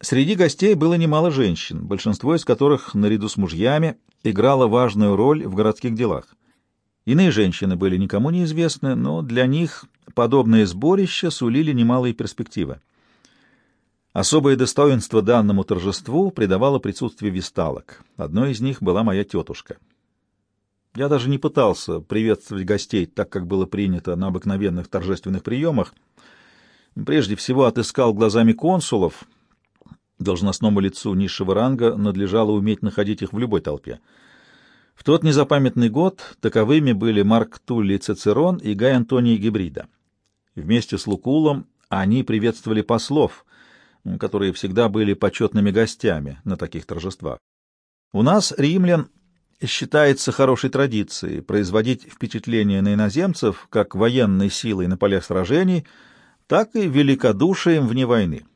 Среди гостей было немало женщин, большинство из которых, наряду с мужьями, играло важную роль в городских делах. Иные женщины были никому неизвестны, но для них подобные сборища сулили немалые перспективы. Особое достоинство данному торжеству придавало присутствие висталок. Одной из них была моя тетушка. Я даже не пытался приветствовать гостей так, как было принято на обыкновенных торжественных приемах. Прежде всего отыскал глазами консулов. Должностному лицу низшего ранга надлежало уметь находить их в любой толпе. В тот незапамятный год таковыми были Марк Туллий Цицерон и Гай Антоний Гибрида. Вместе с Лукулом они приветствовали послов, которые всегда были почетными гостями на таких торжествах. У нас, римлян, считается хорошей традицией производить впечатление на иноземцев как военной силой на полях сражений, так и великодушием вне войны.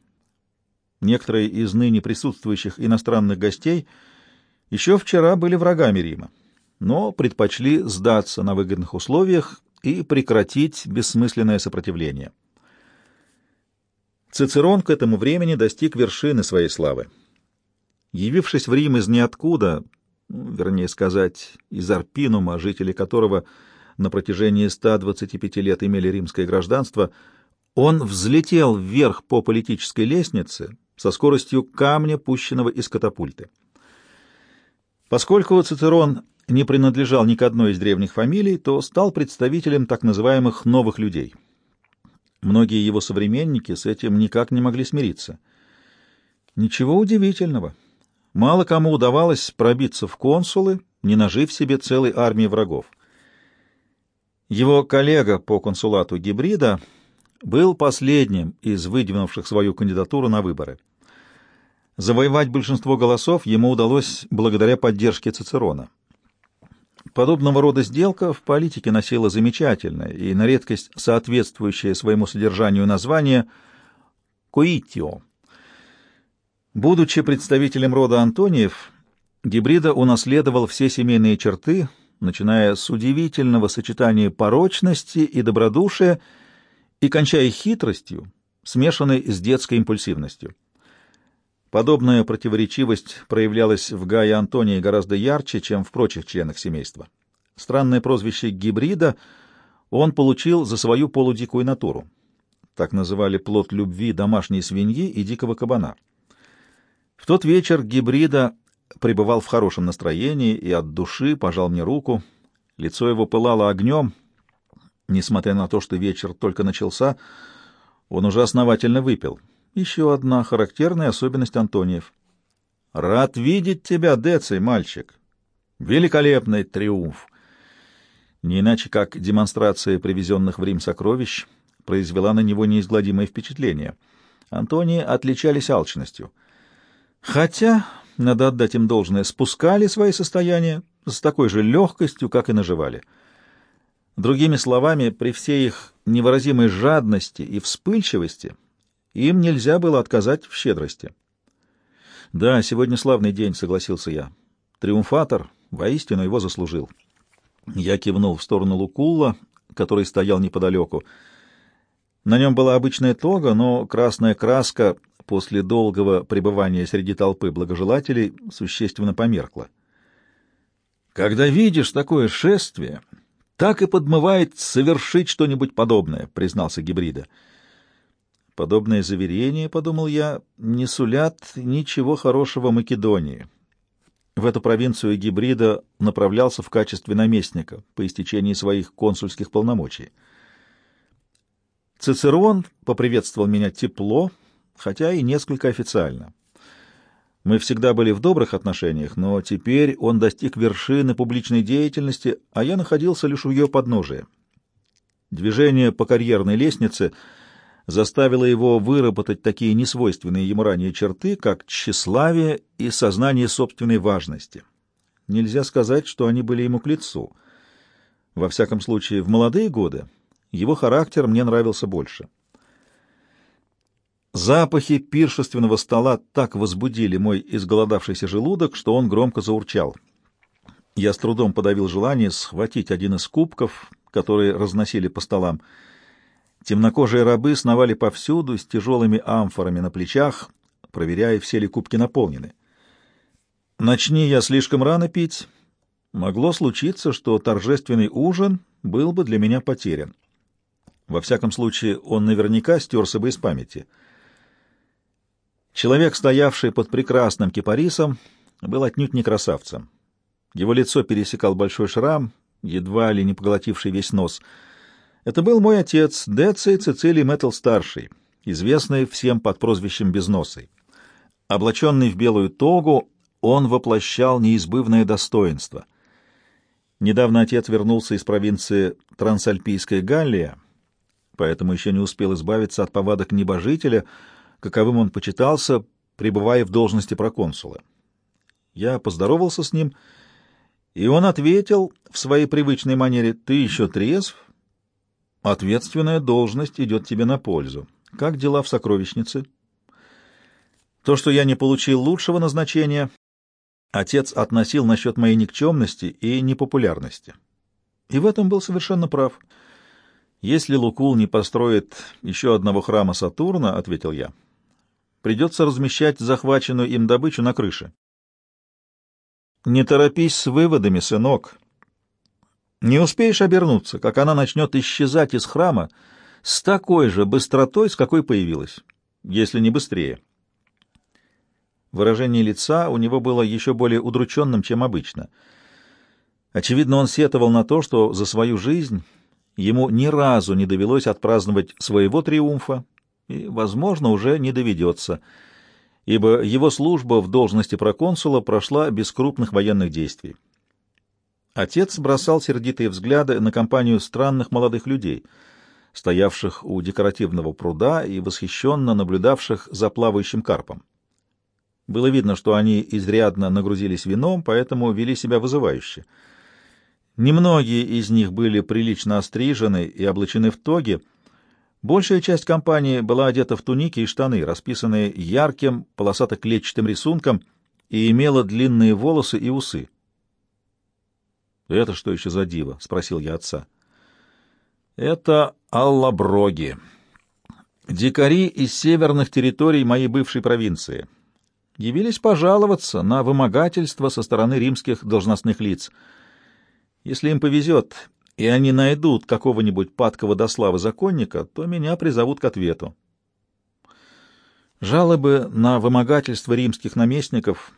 Некоторые из ныне присутствующих иностранных гостей еще вчера были врагами Рима, но предпочли сдаться на выгодных условиях и прекратить бессмысленное сопротивление. Цицерон к этому времени достиг вершины своей славы. Явившись в Рим из ниоткуда, ну, вернее сказать, из Арпинума, жители которого на протяжении 125 лет имели римское гражданство, он взлетел вверх по политической лестнице со скоростью камня, пущенного из катапульты. Поскольку Цицерон не принадлежал ни к одной из древних фамилий, то стал представителем так называемых «новых людей». Многие его современники с этим никак не могли смириться. Ничего удивительного. Мало кому удавалось пробиться в консулы, не нажив себе целой армии врагов. Его коллега по консулату Гибрида был последним из выдвинувших свою кандидатуру на выборы. Завоевать большинство голосов ему удалось благодаря поддержке Цицерона. Подобного рода сделка в политике носила замечательное и на редкость соответствующее своему содержанию название «коитио». Будучи представителем рода Антониев, Гибрида унаследовал все семейные черты, начиная с удивительного сочетания порочности и добродушия и кончая хитростью, смешанной с детской импульсивностью. Подобная противоречивость проявлялась в Гае Антонии гораздо ярче, чем в прочих членах семейства. Странное прозвище «гибрида» он получил за свою полудикую натуру. Так называли плод любви домашней свиньи и дикого кабана. В тот вечер гибрида пребывал в хорошем настроении и от души пожал мне руку. Лицо его пылало огнем. Несмотря на то, что вечер только начался, он уже основательно выпил. Еще одна характерная особенность Антониев. «Рад видеть тебя, Деций, мальчик! Великолепный триумф!» Не иначе, как демонстрация привезенных в Рим сокровищ произвела на него неизгладимое впечатление. Антонии отличались алчностью — Хотя, надо отдать им должное, спускали свои состояния с такой же легкостью, как и наживали. Другими словами, при всей их невыразимой жадности и вспыльчивости им нельзя было отказать в щедрости. «Да, сегодня славный день», — согласился я. «Триумфатор воистину его заслужил». Я кивнул в сторону Лукулла, который стоял неподалеку. На нем была обычная тога, но красная краска после долгого пребывания среди толпы благожелателей существенно померкла. Когда видишь такое шествие, так и подмывает совершить что-нибудь подобное, признался Гибрида. Подобные заверения, подумал я, не сулят ничего хорошего Македонии. В эту провинцию Гибрида направлялся в качестве наместника по истечении своих консульских полномочий. Цицерон поприветствовал меня тепло, хотя и несколько официально. Мы всегда были в добрых отношениях, но теперь он достиг вершины публичной деятельности, а я находился лишь у ее подножия. Движение по карьерной лестнице заставило его выработать такие несвойственные ему ранее черты, как тщеславие и сознание собственной важности. Нельзя сказать, что они были ему к лицу. Во всяком случае, в молодые годы его характер мне нравился больше. Запахи пиршественного стола так возбудили мой изголодавшийся желудок, что он громко заурчал. Я с трудом подавил желание схватить один из кубков, которые разносили по столам. Темнокожие рабы сновали повсюду с тяжелыми амфорами на плечах, проверяя, все ли кубки наполнены. Начни я слишком рано пить, могло случиться, что торжественный ужин был бы для меня потерян. Во всяком случае, он наверняка стерся бы из памяти. Человек, стоявший под прекрасным кипарисом, был отнюдь не красавцем. Его лицо пересекал большой шрам, едва ли не поглотивший весь нос. Это был мой отец, Деций Цицилий Мэттл-старший, известный всем под прозвищем Безносый. Облаченный в белую тогу, он воплощал неизбывное достоинство. Недавно отец вернулся из провинции Трансальпийская Галлия, поэтому еще не успел избавиться от повадок небожителя, каковым он почитался, пребывая в должности проконсула. Я поздоровался с ним, и он ответил в своей привычной манере, «Ты еще трезв? Ответственная должность идет тебе на пользу. Как дела в сокровищнице?» То, что я не получил лучшего назначения, отец относил насчет моей никчемности и непопулярности. И в этом был совершенно прав. «Если Лукул не построит еще одного храма Сатурна, — ответил я, — придется размещать захваченную им добычу на крыше. Не торопись с выводами, сынок. Не успеешь обернуться, как она начнет исчезать из храма с такой же быстротой, с какой появилась, если не быстрее. Выражение лица у него было еще более удрученным, чем обычно. Очевидно, он сетовал на то, что за свою жизнь ему ни разу не довелось отпраздновать своего триумфа, и, возможно, уже не доведется, ибо его служба в должности проконсула прошла без крупных военных действий. Отец бросал сердитые взгляды на компанию странных молодых людей, стоявших у декоративного пруда и восхищенно наблюдавших за плавающим карпом. Было видно, что они изрядно нагрузились вином, поэтому вели себя вызывающе. Немногие из них были прилично острижены и облачены в тоги. Большая часть компании была одета в туники и штаны, расписанные ярким полосато-клетчатым рисунком, и имела длинные волосы и усы. «Это что еще за диво?» — спросил я отца. «Это аллаброги, дикари из северных территорий моей бывшей провинции» явились пожаловаться на вымогательство со стороны римских должностных лиц. Если им повезет, и они найдут какого-нибудь падкого до славы законника, то меня призовут к ответу. Жалобы на вымогательство римских наместников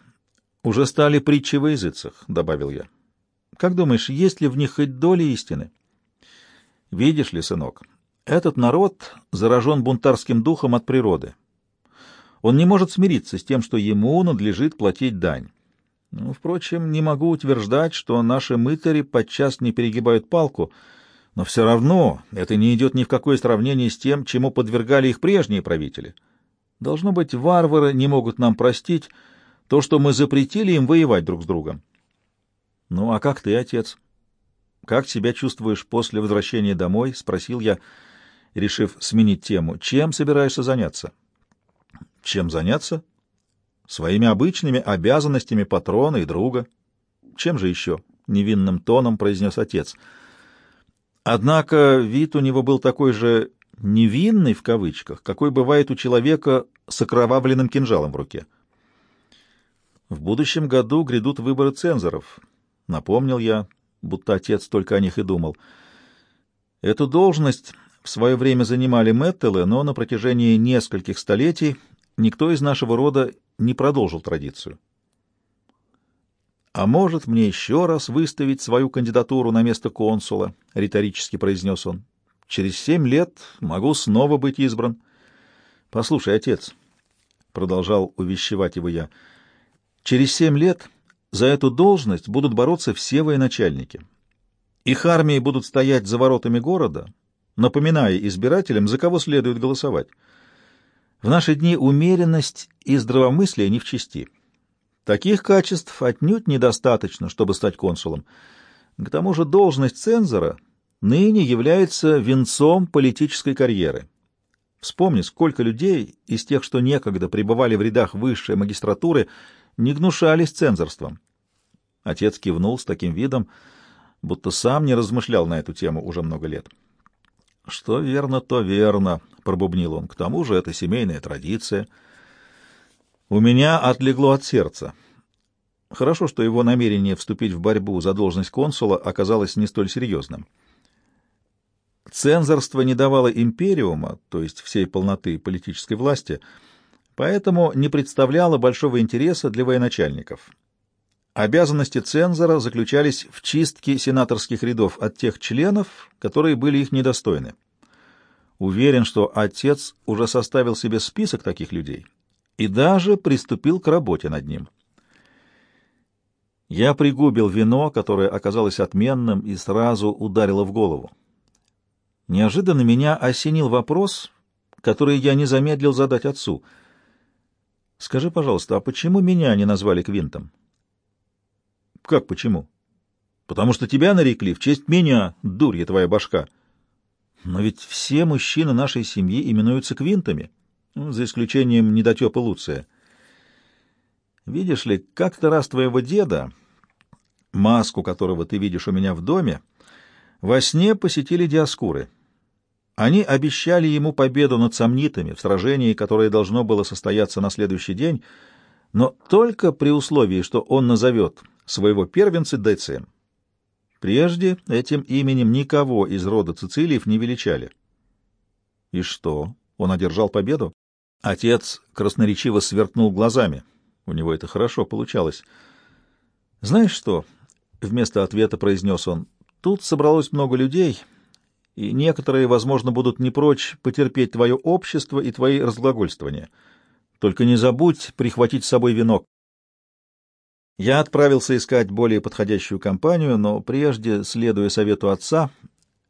уже стали притчей в языцах, — добавил я. Как думаешь, есть ли в них хоть доля истины? Видишь ли, сынок, этот народ заражен бунтарским духом от природы. Он не может смириться с тем, что ему надлежит платить дань. Ну, впрочем, не могу утверждать, что наши мытари подчас не перегибают палку, но все равно это не идет ни в какое сравнение с тем, чему подвергали их прежние правители. Должно быть, варвары не могут нам простить то, что мы запретили им воевать друг с другом. Ну, а как ты, отец? Как себя чувствуешь после возвращения домой? — спросил я, решив сменить тему. Чем собираешься заняться? — чем заняться? Своими обычными обязанностями патрона и друга. Чем же еще? Невинным тоном произнес отец. Однако вид у него был такой же «невинный» в кавычках, какой бывает у человека с окровавленным кинжалом в руке. В будущем году грядут выборы цензоров. Напомнил я, будто отец только о них и думал. Эту должность в свое время занимали Мэттелы, но на протяжении нескольких столетий никто из нашего рода не продолжил традицию. «А может, мне еще раз выставить свою кандидатуру на место консула?» — риторически произнес он. «Через семь лет могу снова быть избран». «Послушай, отец», — продолжал увещевать его я, — «через семь лет за эту должность будут бороться все военачальники. Их армии будут стоять за воротами города, напоминая избирателям, за кого следует голосовать». В наши дни умеренность и здравомыслие не в чести. Таких качеств отнюдь недостаточно, чтобы стать консулом. К тому же должность цензора ныне является венцом политической карьеры. Вспомни, сколько людей из тех, что некогда пребывали в рядах высшей магистратуры, не гнушались цензорством. Отец кивнул с таким видом, будто сам не размышлял на эту тему уже много лет. — Что верно, то верно, — пробубнил он. — К тому же это семейная традиция. У меня отлегло от сердца. Хорошо, что его намерение вступить в борьбу за должность консула оказалось не столь серьезным. Цензорство не давало империума, то есть всей полноты политической власти, поэтому не представляло большого интереса для военачальников. Обязанности цензора заключались в чистке сенаторских рядов от тех членов, которые были их недостойны. Уверен, что отец уже составил себе список таких людей и даже приступил к работе над ним. Я пригубил вино, которое оказалось отменным и сразу ударило в голову. Неожиданно меня осенил вопрос, который я не замедлил задать отцу. «Скажи, пожалуйста, а почему меня не назвали Квинтом?» «Как почему?» «Потому что тебя нарекли в честь меня, дурья твоя башка». «Но ведь все мужчины нашей семьи именуются Квинтами, за исключением недотепа Луция». «Видишь ли, как-то раз твоего деда, маску которого ты видишь у меня в доме, — во сне посетили Диаскуры. Они обещали ему победу над сомнитами в сражении, которое должно было состояться на следующий день, но только при условии, что он назовет своего первенца Децием. Прежде этим именем никого из рода Цицилиев не величали. И что, он одержал победу? Отец красноречиво сверкнул глазами. У него это хорошо получалось. «Знаешь что?» — вместо ответа произнес он. Тут собралось много людей, и некоторые, возможно, будут не прочь потерпеть твое общество и твои разглагольствования. Только не забудь прихватить с собой венок. Я отправился искать более подходящую компанию, но прежде, следуя совету отца,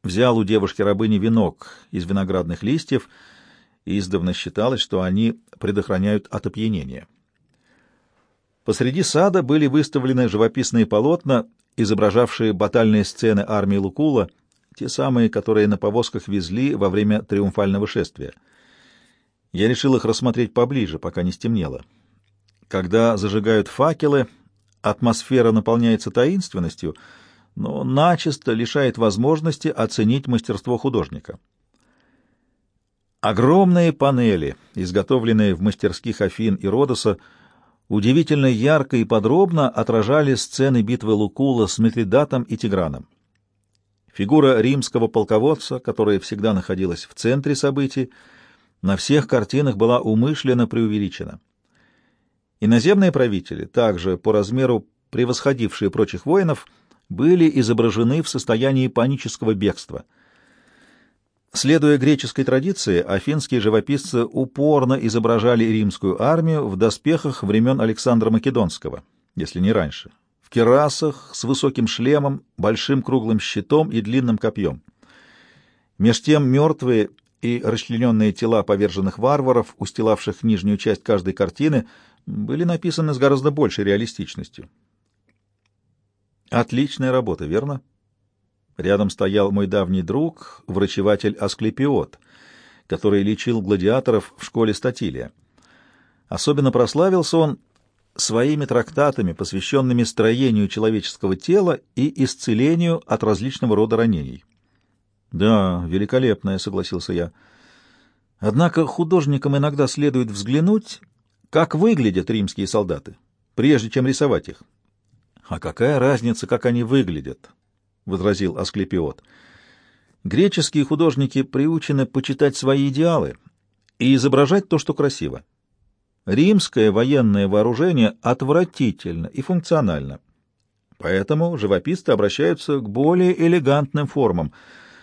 взял у девушки-рабыни венок из виноградных листьев, и издавна считалось, что они предохраняют от опьянения. Посреди сада были выставлены живописные полотна изображавшие батальные сцены армии Лукула, те самые, которые на повозках везли во время триумфального шествия. Я решил их рассмотреть поближе, пока не стемнело. Когда зажигают факелы, атмосфера наполняется таинственностью, но начисто лишает возможности оценить мастерство художника. Огромные панели, изготовленные в мастерских Афин и Родоса, удивительно ярко и подробно отражали сцены битвы Лукула с Митридатом и Тиграном. Фигура римского полководца, которая всегда находилась в центре событий, на всех картинах была умышленно преувеличена. Иноземные правители, также по размеру превосходившие прочих воинов, были изображены в состоянии панического бегства — Следуя греческой традиции, афинские живописцы упорно изображали римскую армию в доспехах времен Александра Македонского, если не раньше, в керасах с высоким шлемом, большим круглым щитом и длинным копьем. Меж тем мертвые и расчлененные тела поверженных варваров, устилавших нижнюю часть каждой картины, были написаны с гораздо большей реалистичностью. Отличная работа, верно? Рядом стоял мой давний друг, врачеватель Асклепиот, который лечил гладиаторов в школе Статилия. Особенно прославился он своими трактатами, посвященными строению человеческого тела и исцелению от различного рода ранений. «Да, великолепное», — согласился я. «Однако художникам иногда следует взглянуть, как выглядят римские солдаты, прежде чем рисовать их». «А какая разница, как они выглядят?» — возразил Асклепиот. «Греческие художники приучены почитать свои идеалы и изображать то, что красиво. Римское военное вооружение отвратительно и функционально. Поэтому живописцы обращаются к более элегантным формам,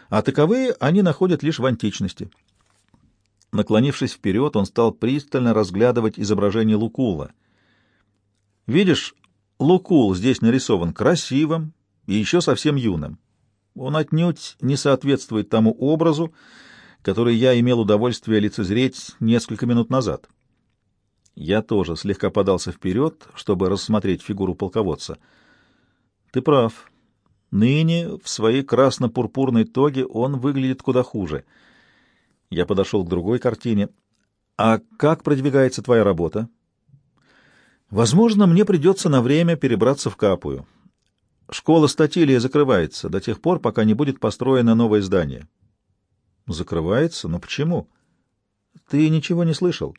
а таковые они находят лишь в античности». Наклонившись вперед, он стал пристально разглядывать изображение Лукула. «Видишь, Лукул здесь нарисован красивым, и еще совсем юным. Он отнюдь не соответствует тому образу, который я имел удовольствие лицезреть несколько минут назад. Я тоже слегка подался вперед, чтобы рассмотреть фигуру полководца. Ты прав. Ныне в своей красно-пурпурной тоге он выглядит куда хуже. Я подошел к другой картине. А как продвигается твоя работа? Возможно, мне придется на время перебраться в Капую. Школа Статилия закрывается до тех пор, пока не будет построено новое здание. Закрывается? Но почему? Ты ничего не слышал?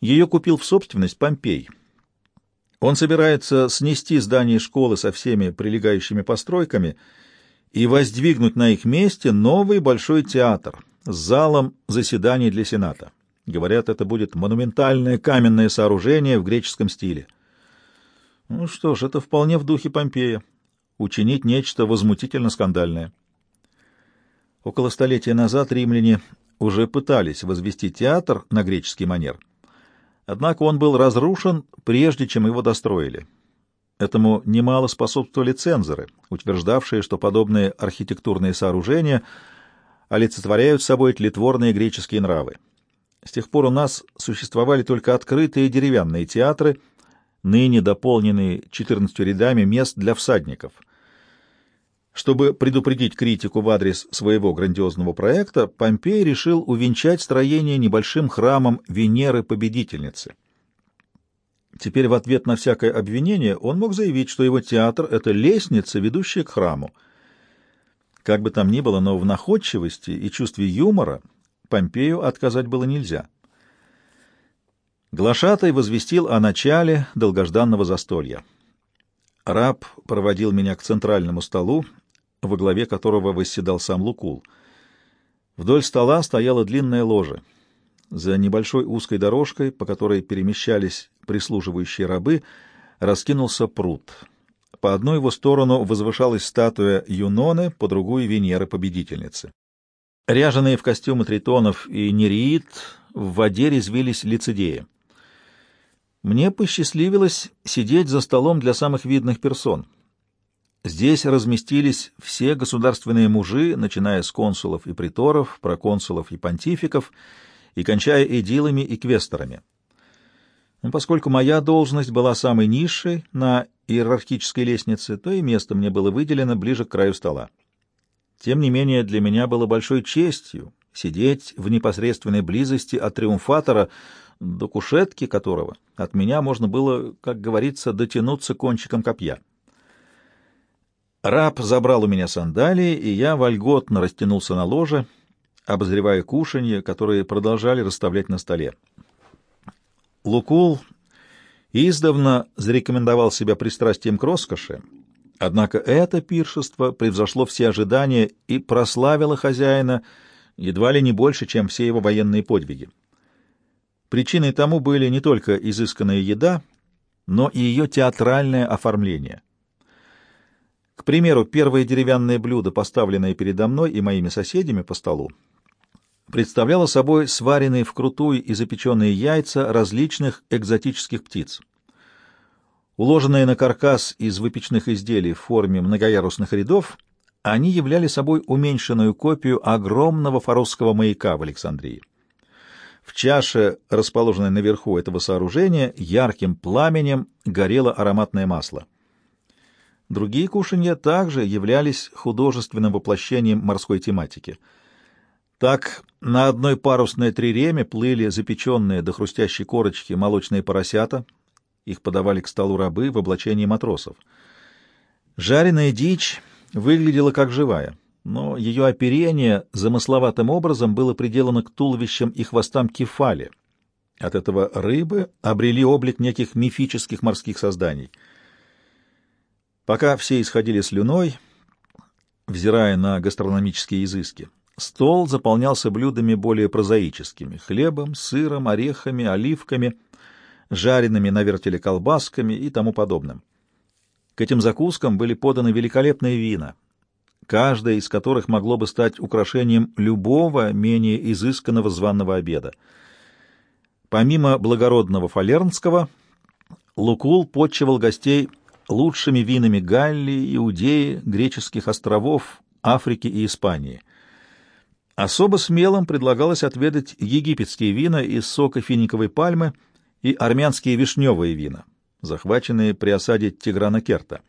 Ее купил в собственность Помпей. Он собирается снести здание школы со всеми прилегающими постройками и воздвигнуть на их месте новый большой театр залом заседаний для Сената. Говорят, это будет монументальное каменное сооружение в греческом стиле. Ну что ж, это вполне в духе Помпея. Учинить нечто возмутительно скандальное. Около столетия назад римляне уже пытались возвести театр на греческий манер. Однако он был разрушен, прежде чем его достроили. Этому немало способствовали цензоры, утверждавшие, что подобные архитектурные сооружения олицетворяют собой тлетворные греческие нравы. С тех пор у нас существовали только открытые деревянные театры, ныне дополненные 14 рядами мест для всадников. Чтобы предупредить критику в адрес своего грандиозного проекта, Помпей решил увенчать строение небольшим храмом Венеры-победительницы. Теперь в ответ на всякое обвинение он мог заявить, что его театр — это лестница, ведущая к храму. Как бы там ни было, но в находчивости и чувстве юмора — Помпею отказать было нельзя. Глашатай возвестил о начале долгожданного застолья. Раб проводил меня к центральному столу, во главе которого восседал сам Лукул. Вдоль стола стояла длинная ложа. За небольшой узкой дорожкой, по которой перемещались прислуживающие рабы, раскинулся пруд. По одну его сторону возвышалась статуя Юноны, по другую — Венеры-победительницы. Ряженые в костюмы тритонов и нереид, в воде резвились лицедеи. Мне посчастливилось сидеть за столом для самых видных персон. Здесь разместились все государственные мужи, начиная с консулов и приторов, проконсулов и понтификов, и кончая эдилами и квесторами. Поскольку моя должность была самой низшей на иерархической лестнице, то и место мне было выделено ближе к краю стола. Тем не менее, для меня было большой честью сидеть в непосредственной близости от триумфатора, до кушетки которого от меня можно было, как говорится, дотянуться кончиком копья. Раб забрал у меня сандалии, и я вольготно растянулся на ложе, обозревая кушанье, которые продолжали расставлять на столе. Лукул издавна зарекомендовал себя пристрастием к роскоши, Однако это пиршество превзошло все ожидания и прославило хозяина едва ли не больше, чем все его военные подвиги. Причиной тому были не только изысканная еда, но и ее театральное оформление. К примеру, первое деревянное блюдо, поставленное передо мной и моими соседями по столу, представляло собой сваренные вкрутую и запеченные яйца различных экзотических птиц. Уложенные на каркас из выпечных изделий в форме многоярусных рядов, они являли собой уменьшенную копию огромного форосского маяка в Александрии. В чаше, расположенной наверху этого сооружения, ярким пламенем горело ароматное масло. Другие кушанья также являлись художественным воплощением морской тематики. Так, на одной парусной триреме плыли запеченные до хрустящей корочки молочные поросята, их подавали к столу рабы в облачении матросов. Жареная дичь выглядела как живая, но ее оперение замысловатым образом было приделано к туловищам и хвостам кефали. От этого рыбы обрели облик неких мифических морских созданий. Пока все исходили слюной, взирая на гастрономические изыски, стол заполнялся блюдами более прозаическими — хлебом, сыром, орехами, оливками — жареными на вертеле колбасками и тому подобным. К этим закускам были поданы великолепные вина, каждое из которых могло бы стать украшением любого менее изысканного званного обеда. Помимо благородного фалернского, Лукул подчевал гостей лучшими винами Галлии, Иудеи, греческих островов, Африки и Испании. Особо смелым предлагалось отведать египетские вина из сока финиковой пальмы — и армянские вишневые вина, захваченные при осаде Тиграна Керта.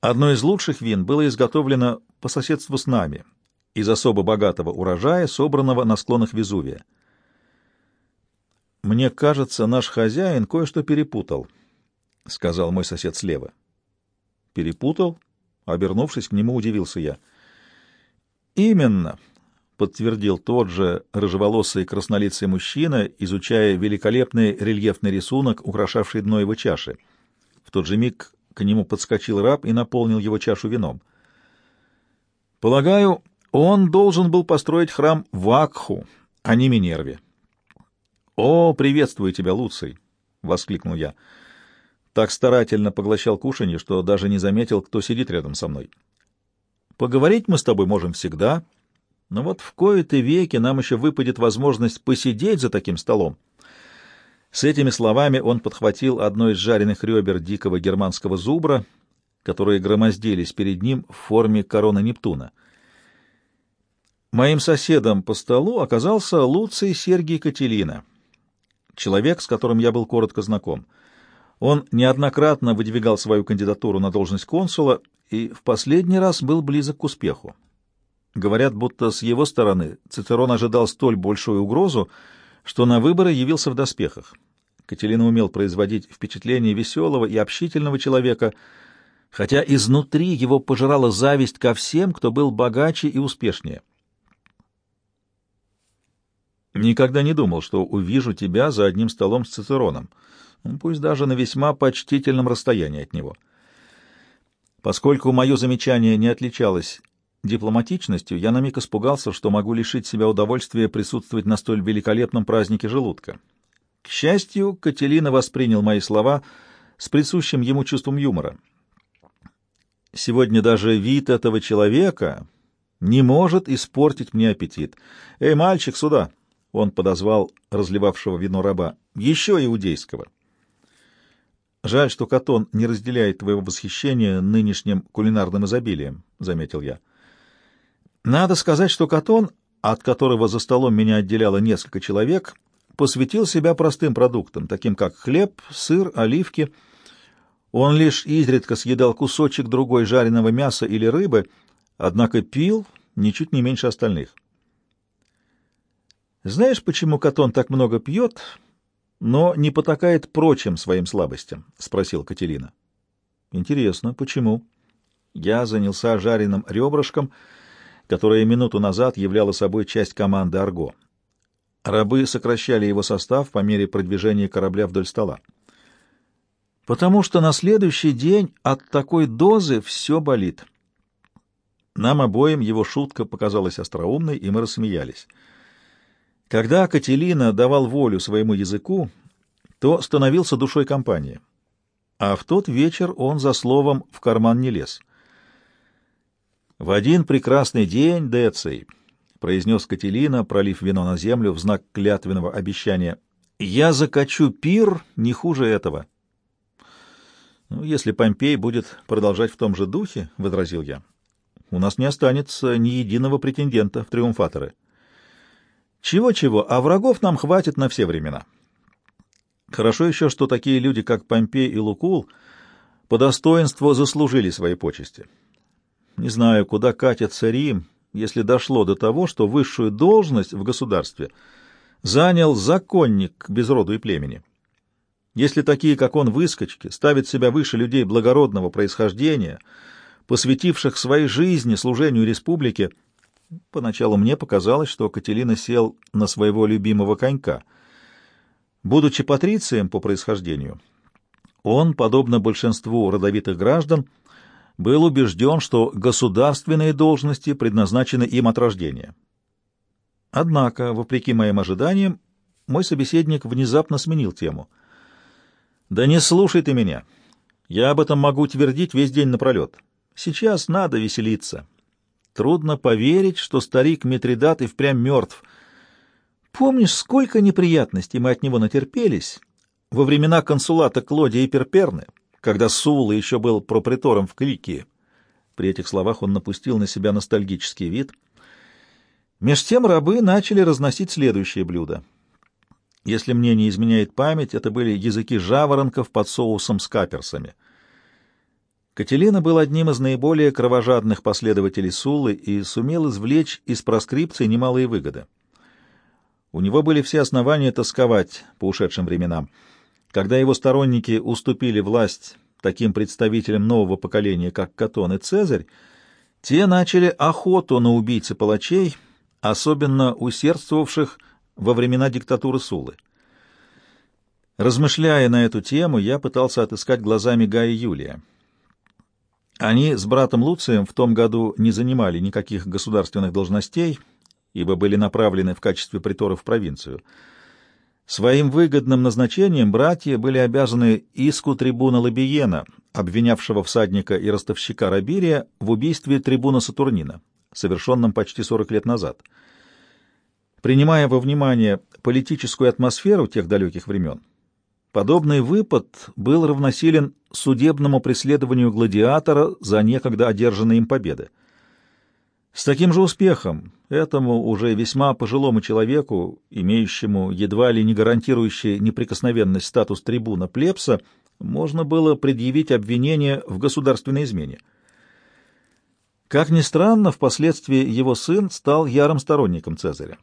Одно из лучших вин было изготовлено по соседству с нами, из особо богатого урожая, собранного на склонах Везувия. «Мне кажется, наш хозяин кое-что перепутал», — сказал мой сосед слева. «Перепутал?» — обернувшись к нему, удивился я. «Именно. — подтвердил тот же рыжеволосый краснолицый мужчина, изучая великолепный рельефный рисунок, украшавший дно его чаши. В тот же миг к нему подскочил раб и наполнил его чашу вином. «Полагаю, он должен был построить храм Вакху, а не Минерве». «О, приветствую тебя, Луций!» — воскликнул я. Так старательно поглощал кушанье, что даже не заметил, кто сидит рядом со мной. Поговорить мы с тобой можем всегда, но вот в кои-то веки нам еще выпадет возможность посидеть за таким столом. С этими словами он подхватил одно из жареных ребер дикого германского зубра, которые громоздились перед ним в форме короны Нептуна. Моим соседом по столу оказался Луций Сергий Кателина, человек, с которым я был коротко знаком. Он неоднократно выдвигал свою кандидатуру на должность консула и в последний раз был близок к успеху. Говорят, будто с его стороны Цицерон ожидал столь большую угрозу, что на выборы явился в доспехах. Катерина умел производить впечатление веселого и общительного человека, хотя изнутри его пожирала зависть ко всем, кто был богаче и успешнее. «Никогда не думал, что увижу тебя за одним столом с Цицероном», ну, пусть даже на весьма почтительном расстоянии от него. Поскольку мое замечание не отличалось дипломатичностью, я на миг испугался, что могу лишить себя удовольствия присутствовать на столь великолепном празднике желудка. К счастью, Кателина воспринял мои слова с присущим ему чувством юмора. Сегодня даже вид этого человека не может испортить мне аппетит. «Эй, мальчик, сюда!» — он подозвал разливавшего вино раба. «Еще иудейского!» Жаль, что Катон не разделяет твоего восхищения нынешним кулинарным изобилием, — заметил я. Надо сказать, что Катон, от которого за столом меня отделяло несколько человек, посвятил себя простым продуктам, таким как хлеб, сыр, оливки. Он лишь изредка съедал кусочек другой жареного мяса или рыбы, однако пил ничуть не меньше остальных. Знаешь, почему Катон так много пьет но не потакает прочим своим слабостям? — спросил Катерина. — Интересно, почему? Я занялся жареным ребрышком, которое минуту назад являло собой часть команды «Арго». Рабы сокращали его состав по мере продвижения корабля вдоль стола. Потому что на следующий день от такой дозы все болит. Нам обоим его шутка показалась остроумной, и мы рассмеялись. Когда Кателина давал волю своему языку, то становился душой компании. А в тот вечер он за словом в карман не лез. «В один прекрасный день, Деций», — произнес Кателина, пролив вино на землю в знак клятвенного обещания, — «я закачу пир не хуже этого». «Ну, если Помпей будет продолжать в том же духе», — возразил я, — «у нас не останется ни единого претендента в триумфаторы». Чего-чего, а врагов нам хватит на все времена. Хорошо еще, что такие люди, как Помпей и Лукул, по достоинству заслужили свои почести. Не знаю, куда катится Рим, если дошло до того, что высшую должность в государстве занял законник без роду и племени. Если такие, как он, выскочки, ставят себя выше людей благородного происхождения, посвятивших своей жизни служению республике, Поначалу мне показалось, что Кателина сел на своего любимого конька. Будучи патрицием по происхождению, он, подобно большинству родовитых граждан, был убежден, что государственные должности предназначены им от рождения. Однако, вопреки моим ожиданиям, мой собеседник внезапно сменил тему. «Да не слушай ты меня. Я об этом могу твердить весь день напролет. Сейчас надо веселиться. Трудно поверить, что старик Митридат и впрямь мертв. Помнишь, сколько неприятностей мы от него натерпелись во времена консулата Клодия и Перперны, когда Сула еще был пропритором в Кликии? При этих словах он напустил на себя ностальгический вид. Меж тем рабы начали разносить следующее блюдо. Если мне не изменяет память, это были языки жаворонков под соусом с каперсами — Кателина был одним из наиболее кровожадных последователей Сулы и сумел извлечь из проскрипции немалые выгоды. У него были все основания тосковать по ушедшим временам. Когда его сторонники уступили власть таким представителям нового поколения, как Катон и Цезарь, те начали охоту на убийцы палачей, особенно усердствовавших во времена диктатуры Сулы. Размышляя на эту тему, я пытался отыскать глазами Гая Юлия. Они с братом Луцием в том году не занимали никаких государственных должностей, ибо были направлены в качестве приторов в провинцию. Своим выгодным назначением братья были обязаны иску трибуна Лабиена, обвинявшего всадника и ростовщика Рабирия в убийстве трибуна Сатурнина, совершенном почти 40 лет назад. Принимая во внимание политическую атмосферу тех далеких времен, подобный выпад был равносилен судебному преследованию гладиатора за некогда одержанные им победы. С таким же успехом этому уже весьма пожилому человеку, имеющему едва ли не гарантирующий неприкосновенность статус трибуна плебса, можно было предъявить обвинение в государственной измене. Как ни странно, впоследствии его сын стал ярым сторонником Цезаря.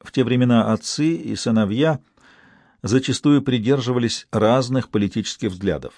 В те времена отцы и сыновья зачастую придерживались разных политических взглядов.